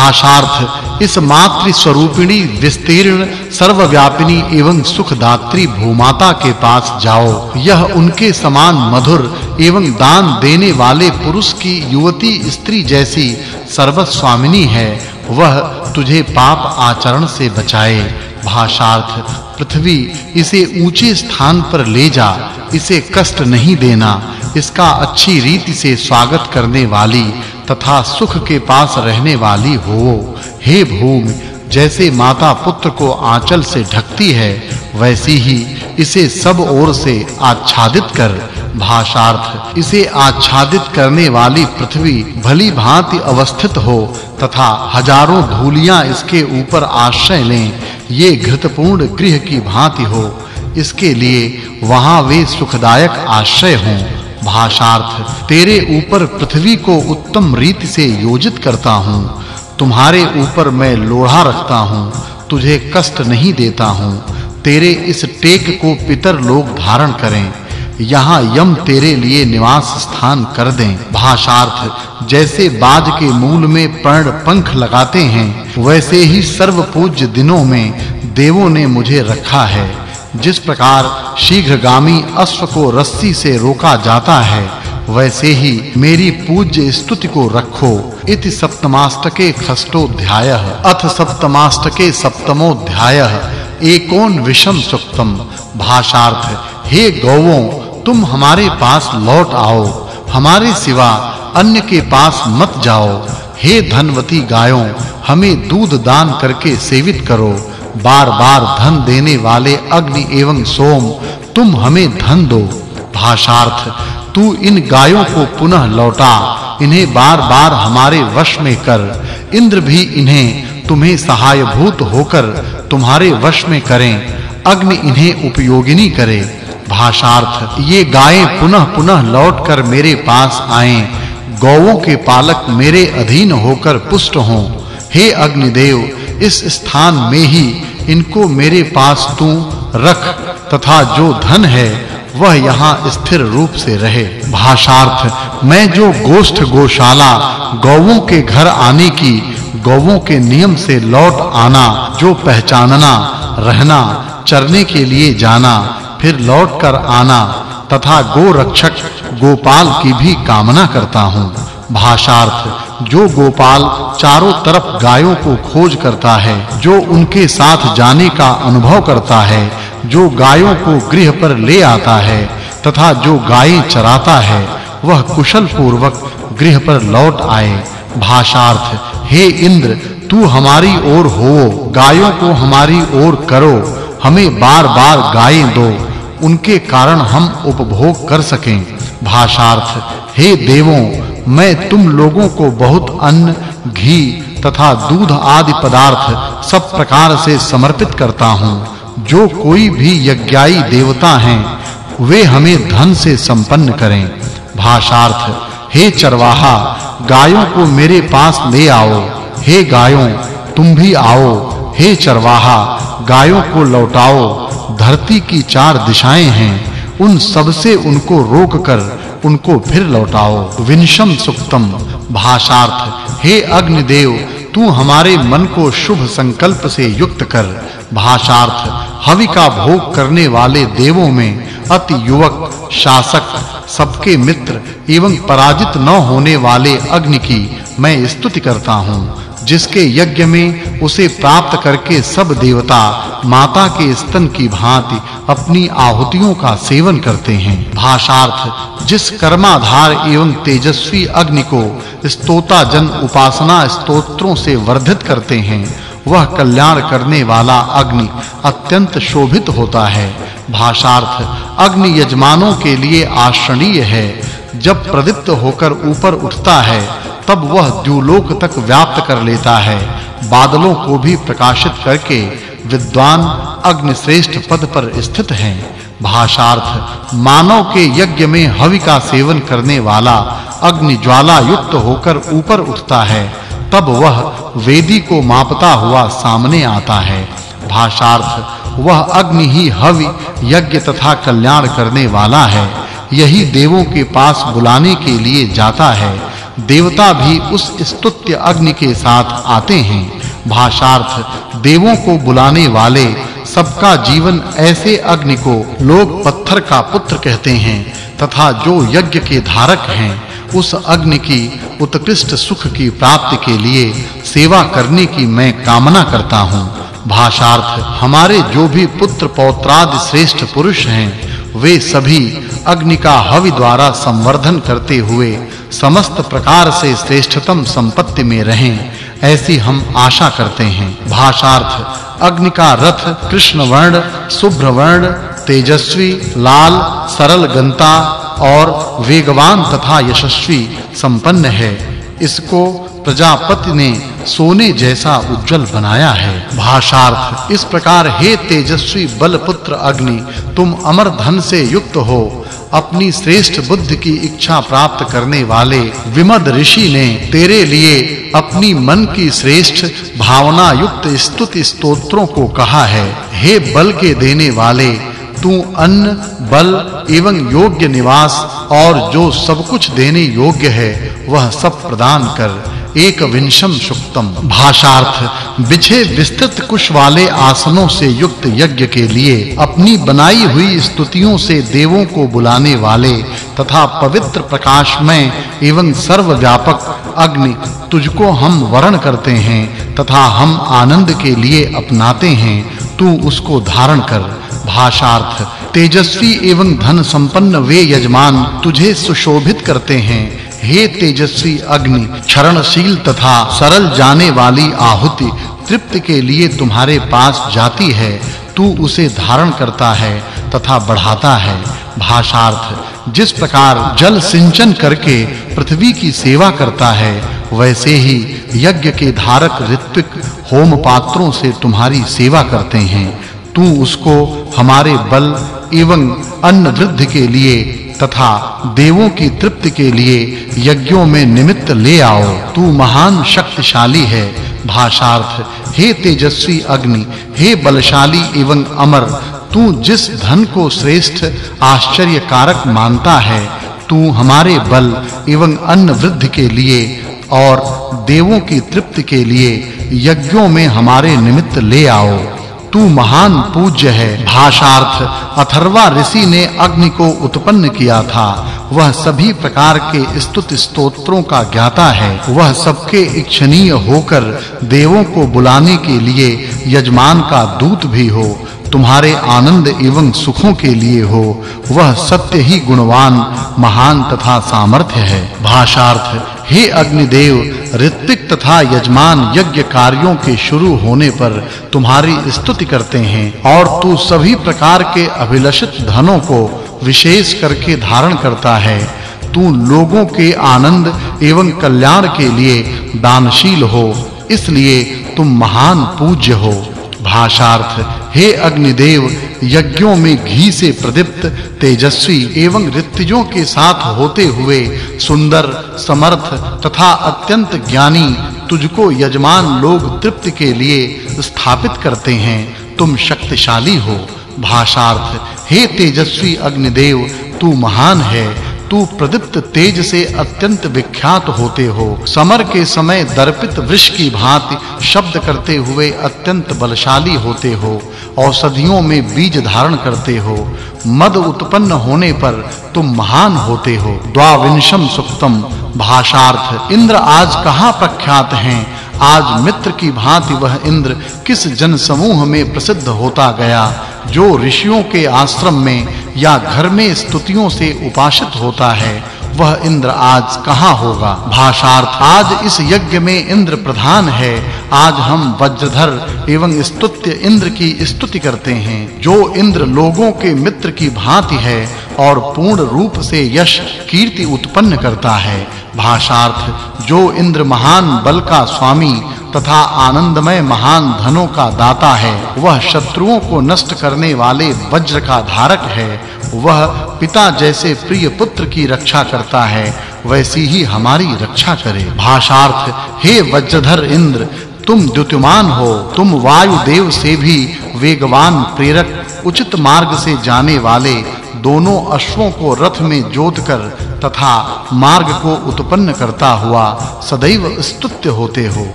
भाषार्थ, इस मातृ स्वरूपिणी विस्तीर्ण, सर्वव्यापिनी एवं सुखदात्री भूमाता के पास जाओ। यह उनके समान मधुर एवं दान देने वाले पुरुष की युवती स्त्री जैसी सर्वस्वामिनी है। वह तुझे पाप आचरण से बचाए। भाषार्थ, पृथ्वी, इसे ऊँचे स्थान पर ले जा। इसे कष्ट नहीं देना। इसका अच्छी रीति से स्वागत करने वाली तथा सुख के पास रहने वाली हो। हे भूमि, जैसे माता पुत्र को आंचल से ढकती है, वैसी ही इसे सब ओर से आच्छादित कर। भाषार्थ, इसे आच्छादित करने वाली पृथ्वी भली भांति अवस्थित हो, तथा हज़ारों धूलियाँ इसके ऊपर आश्रय लें। ये घृतपूर्ण गृह की भांति हो। इसके लिए वहाँ वे सुखदायक आश्रय हों। भाषार्थ, तेरे ऊपर पृथ्वी को उत्तम रीति से योजित करता हूँ। तुम्हारे ऊपर मैं लोढ़ा रखता हूँ, तुझे कष्ट नहीं देता हूँ। तेरे इस टेक को पितर लोग धारण करें, यहाँ यम तेरे लिए निवास स्थान कर दें। भाषार्थ, जैसे बाज के मूल में पर्ण पंख लगाते हैं, वैसे ही सर्व पूज्य दिनों में देवों ने मुझे रखा है। जिस प्रकार शीघ्रगामी अश्व को रस्सी से रोका जाता है, वैसे ही मेरी पूज्य स्तुति को रखो। इति सप्तमाष्टके खष्टोध्याय अथ सप्तमाष्टके सप्तमोध्याय एकोन विषम सुक्तम। भाषार्थ, हे गौवों, तुम हमारे पास लौट आओ। हमारे सिवा अन्य के पास मत जाओ। हे धनवती गायों, हमें दूध दान करके सेवित करो। बार-बार धन देने वाले अग्नि एवं सोम, तुम हमें धन दो। भाषार्थ, तू इन गायों को पुनः लौटा, इन्हें बार-बार हमारे वश में कर। इंद्र भी इन्हें तुम्हें सहायभूत होकर तुम्हारे वश में करें। अग्नि इन्हें उपयोगिनी करे। भाषार्थ, ये गायें पुनः-पुनः लौटकर मेरे पास आएँ। गौओं के पालक मेरे अधीन होकर पुष्ट हों। हे अग्निदेव, इस स्थान में ही इनको मेरे पास तू रख, तथा जो धन है, वह यहाँ स्थिर रूप से रहे। भाषार्थ, मैं जो गोष्ठ गोशाला गौओं के घर आने की गौओं के नियम से लौट आना, जो पहचानना, रहना, चरने के लिए जाना, फिर लौट कर आना, तथा गो रक्षक गोपाल की भी कामना करता हूँ। भाषार्थ, जो गोपाल चारों तरफ़ गायों को खोज करता है, जो उनके साथ जाने का अनुभव करता है, जो गायों को गृह पर ले आता है, तथा जो गायें चराता है, वह कुशल पूर्वक गृह पर लौट आए। भाषार्थ, हे इंद्र, तू हमारी ओर हो, गायों को हमारी ओर करो, हमें बार-बार गायें दो, उनके कारण हम उपभोग कर सकें। भाषार्थ, हे देवों मैं तुम लोगों को बहुत अन्न, घी तथा दूध आदि पदार्थ सब प्रकार से समर्पित करता हूँ। जो कोई भी यज्ञाई देवता हैं, वे हमें धन से संपन्न करें। भाषार्थ, हे चरवाहा, गायों को मेरे पास ले आओ। हे गायों, तुम भी आओ। हे चरवाहा, गायों को लौटाओ। धरती की चार दिशाएँ हैं, उन सबसे उनको रोककर उनको फिर लौटाओ। विनशम सुक्तम, भाषार्थ, हे अग्निदेव, तू हमारे मन को शुभ संकल्प से युक्त कर। भाषार्थ, हवि का भोग करने वाले देवों में अति युवक, शासक, सबके मित्र एवं पराजित न होने वाले अग्नि की मैं स्तुति करता हूँ। जिसके यज्ञ में उसे प्राप्त करके सब देवता माता के स्तन की भांति अपनी आहुतियों का सेवन करते हैं। भाषार्थ, जिस कर्माधार एवं तेजस्वी अग्नि को स्तोता जन उपासना स्तोत्रों से वर्धित करते हैं, वह कल्याण करने वाला अग्नि अत्यंत शोभित होता है। भाषार्थ, अग्नि यजमानों के लिए आश्रणीय है। जब प्रदीप्त होकर ऊपर उठता है तब वह द्युलोक तक व्याप्त कर लेता है। बादलों को भी प्रकाशित करके विद्वान अग्नि श्रेष्ठ पद पर स्थित हैं। भाषार्थ, मानव के यज्ञ में हवि का सेवन करने वाला अग्नि ज्वाला युक्त होकर ऊपर उठता है। तब वह वेदी को मापता हुआ सामने आता है। भाषार्थ, वह अग्नि ही हवि, यज्ञ तथा कल्याण करने वाला है। यही देवों के पास बुलाने के लिए जाता है। देवता भी उस स्तुत्य अग्नि के साथ आते हैं। भाषार्थ, देवों को बुलाने वाले सबका जीवन ऐसे अग्नि को लोग पत्थर का पुत्र कहते हैं तथा जो यज्ञ के धारक हैं, उस अग्नि की उत्कृष्ट सुख की प्राप्ति के लिए सेवा करने की मैं कामना करता हूँ। भाषार्थ, हमारे जो भी पुत्र पौत्रादि श्रेष्ठ पुरुष हैं वे सभी अग्नि का हवि द्वारा संवर्धन करते हुए समस्त प्रकार से श्रेष्ठतम संपत्ति में रहें, ऐसी हम आशा करते हैं। भाषार्थ, अग्नि का रथ कृष्ण वर्ण शुभ्र वर्ण तेजस्वी, लाल, सरल गंता और वेगवान तथा यशस्वी संपन्न है। इसको प्रजापति ने सोने जैसा उज्जवल बनाया है। भाषार्थ, इस प्रकार, हे तेजस्वी बलपुत्र अग्नि, तुम अमर धन से युक्त हो। अपनी श्रेष्ठ बुद्धि की इच्छा प्राप्त करने वाले विमद ऋषि ने तेरे लिए अपनी मन की श्रेष्ठ भावना युक्त स्तुति स्तोत्रों को कहा है। हे बल के देने वाले, तू अन्न, बल एवं योग्य निवास और जो सब कुछ देने योग्य है वह सब प्रदान कर एक विंशम सुक्तम। भाषार्थ, बिछे विस्तृत कुश वाले आसनों से युक्त यज्ञ के लिए अपनी बनाई हुई स्तुतियों से देवों को बुलाने वाले तथा पवित्र प्रकाशमय एवं सर्वव्यापक अग्नि तुझको हम वर्ण करते हैं तथा हम आनंद के लिए अपनाते हैं, तू उसको धारण कर। भाषार्थ, तेजस्वी एवं धन संपन्न वे यजमान तुझे सुशोभित करते हैं हे तेजस्वी अग्नि, क्षरणशील तथा सरल जाने वाली आहुति, तृप्ति के लिए तुम्हारे पास जाती है, तू उसे धारण करता है तथा बढ़ाता है। भाषार्थ, जिस प्रकार जल सिंचन करके पृथ्वी की सेवा करता है, वैसे ही यज्ञ के धारक ऋत्विक होम पात्रों से तुम्हारी सेवा करते हैं। तू उसको हमारे बल एवं अन्न वृद्धि के लिए तथा देवों की तृप्ति के लिए यज्ञों में निमित्त ले आओ। तू महान शक्तिशाली है। भाषार्थ, हे तेजस्वी अग्नि, हे बलशाली एवं अमर, तू जिस धन को श्रेष्ठ आश्चर्य कारक मानता है, तू हमारे बल एवं अन्न वृद्धि के लिए और देवों की तृप्ति के लिए यज्ञों में हमारे निमित्त ले आओ। तू महान पूज्य है। भाषार्थ अथर्वा ऋषि ने अग्नि को उत्पन्न किया था। वह सभी प्रकार के स्तुति स्तोत्रों का ज्ञाता है। वह सबके इच्छनीय होकर देवों को बुलाने के लिए यजमान का दूत भी हो। तुम्हारे आनंद एवं सुखों के लिए हो, वह सत्य ही गुणवान, महान तथा सामर्थ्य है। भाषार्थ, हे अग्निदेव, ऋत्विक तथा यजमान यज्ञ कार्यों के शुरू होने पर तुम्हारी स्तुति करते हैं, और तू सभी प्रकार के अभिलषित धनों को विशेष करके धारण करता है। तू लोगों के आनंद एवं कल्याण के लिए दानशील हो, इसलिए तुम महान पूज्य हो। भाषार्थ हे अग्निदेव, यज्ञों में घी से प्रदीप्त, तेजस्वी एवं ऋतजों के साथ होते हुए सुंदर, समर्थ तथा अत्यंत ज्ञानी तुझको यजमान लोग तृप्ति के लिए स्थापित करते हैं। तुम शक्तिशाली हो। भाषार्थ, हे तेजस्वी अग्निदेव, तू महान है। तू प्रदीप्त तेज से अत्यंत विख्यात होते हो। समर के समय दर्पित वृष की भांति शब्द करते हुए अत्यंत बलशाली होते हो। औषधियों में बीज धारण करते हो। मद उत्पन्न होने पर तुम महान होते हो। द्वाविंशम सुक्तम, भाषार्थ, इंद्र आज कहाँ प्रख्यात हैं? आज मित्र की भांति वह इंद्र किस जन समूह में प्रसिद्ध होता गया? जो ऋषियों के आश्रम में या घर में स्तुतियों से उपासित होता है, वह इंद्र आज कहाँ होगा? भाषार्थ आज इस यज्ञ में इंद्र प्रधान है। आज हम वज्रधर एवं स्तुत्य इंद्र की स्तुति करते हैं, जो इंद्र लोगों के मित्र की भांति है और पूर्ण रूप से यश, कीर्ति उत्पन्न करता है। भाषार्थ, जो इंद्र महान बल का स्वामी तथा आनंदमय महान धनों का दाता है, वह शत्रुओं को नष्ट करने वाले वज्र का धारक है, वह पिता जैसे प्रिय पुत्र की रक्षा करता है, वैसी ही हमारी रक्षा करे। भाषार्थ, हे वज्रधर इंद्र, तुम द्युतिमान हो, तुम वायु देव से भी वेगवान प्रेरक, उचित मार्ग से जाने वाले दोनों अश्वों को रथ में जोतकर तथा मार्ग को उत्पन्न करता हुआ सदैव स्तुत्य होते हो।